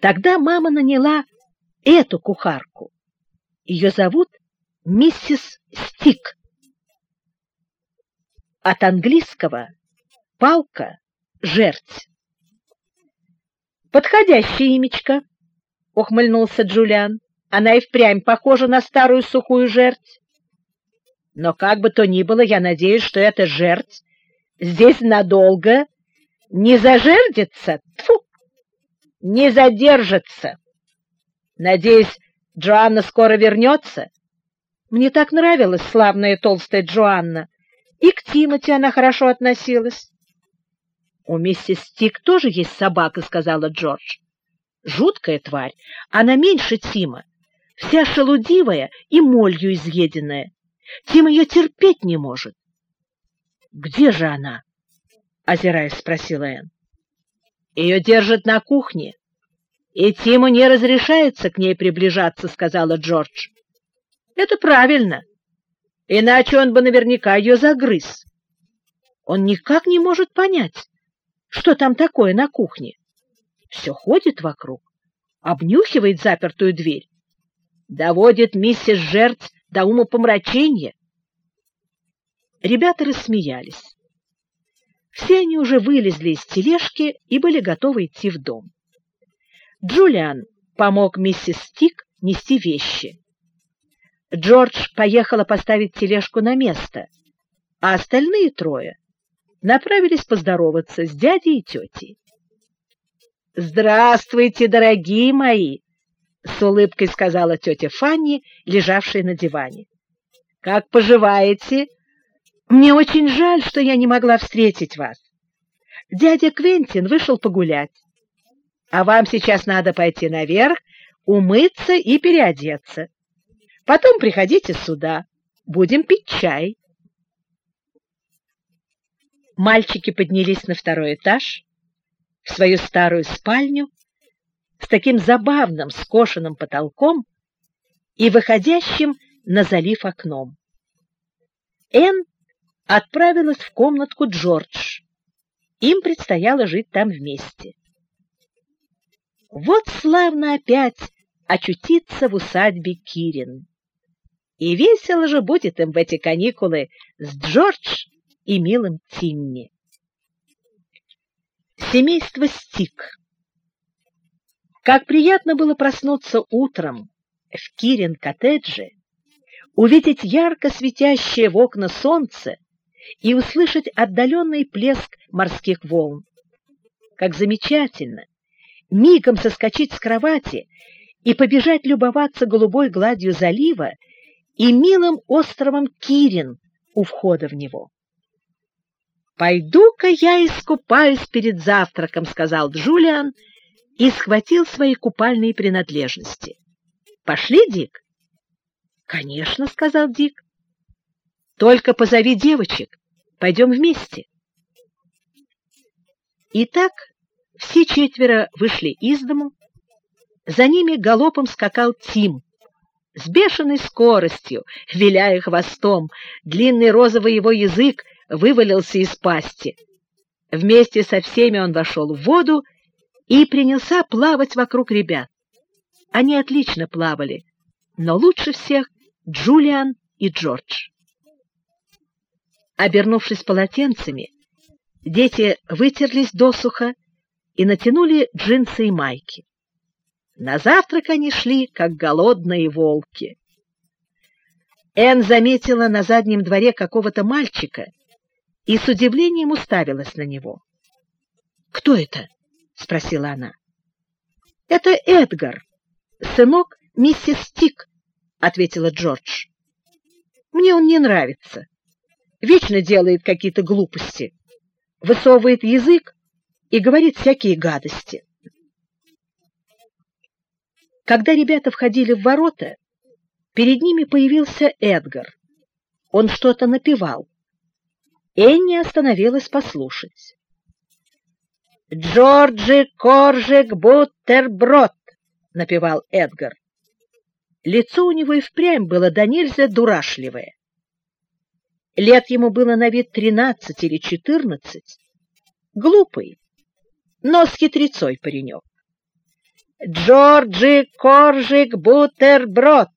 Тогда мама наняла эту кухарку. Ее зовут миссис Стик. От английского палка, жерть. Подходящее имечко, ухмыльнулся Джулиан. Она и впрямь похожа на старую сухую жерть. Но как бы то ни было, я надеюсь, что эта жерть здесь надолго не зажердится, тьфу, не задержится. Надеюсь, Джоанна скоро вернется. Мне так нравилась славная толстая Джоанна, и к Тимоти она хорошо относилась. У миссис Стик тоже есть собака, сказала Джордж. Жуткая тварь, она меньше Тима, вся шелудивая и молью изъеденная. Тим ее терпеть не может. Где же она? озираясь, спросила Энн. Ее держат на кухне, и Тиму не разрешается к ней приближаться, сказала Джордж. Это правильно, иначе он бы наверняка ее загрыз. Он никак не может понять, что там такое на кухне. Все ходит вокруг, обнюхивает запертую дверь, доводит миссис Жерть до умопомрачения. Ребята рассмеялись. Все они уже вылезли из тележки и были готовы идти в дом. Джулиан помог миссис Стик нести вещи. Джордж поехала поставить тележку на место, а остальные трое направились поздороваться с дядей и тетей. «Здравствуйте, дорогие мои!» — с улыбкой сказала тетя Фанни, лежавшая на диване. «Как поживаете? Мне очень жаль, что я не могла встретить вас. Дядя Квентин вышел погулять, а вам сейчас надо пойти наверх, умыться и переодеться. Потом приходите сюда, будем пить чай». Мальчики поднялись на второй этаж, в свою старую спальню, с таким забавным скошенным потолком и выходящим на залив окном. Энн отправилась в комнатку Джордж. Им предстояло жить там вместе. Вот славно опять очутиться в усадьбе Кирин. И весело же будет им в эти каникулы с Джордж и милым Тимми. Семейство Стик. Как приятно было проснуться утром в Кирин-коттедже, увидеть ярко светящее в окна солнце и услышать отдаленный плеск морских волн. Как замечательно! Мигом соскочить с кровати и побежать любоваться голубой гладью залива и милым островом Кирин у входа в него. «Пойду-ка я искупаюсь перед завтраком», — сказал Джулиан и схватил свои купальные принадлежности. «Пошли, Дик?» «Конечно», — сказал Дик. «Только позови девочек, пойдем вместе». Итак, все четверо вышли из дому. За ними галопом скакал Тим. С бешеной скоростью, виляя хвостом, длинный розовый его язык вывалился из пасти. Вместе со всеми он вошел в воду и принялся плавать вокруг ребят. Они отлично плавали, но лучше всех Джулиан и Джордж. Обернувшись полотенцами, дети вытерлись досуха и натянули джинсы и майки. На завтрак они шли, как голодные волки. Энн заметила на заднем дворе какого-то мальчика и с удивлением уставилась на него. «Кто это?» — спросила она. «Это Эдгар, сынок миссис Стик», — ответила Джордж. «Мне он не нравится. Вечно делает какие-то глупости, высовывает язык и говорит всякие гадости». Когда ребята входили в ворота, перед ними появился Эдгар. Он что-то напевал. Энни остановилась послушать. «Джорджи Коржик Бутерброд!» — напевал Эдгар. Лицо у него и впрямь было до нельзя дурашливое. Лет ему было на вид тринадцать или четырнадцать. Глупый, но с хитрецой паренек. Джорджи Коржик Бутерброд.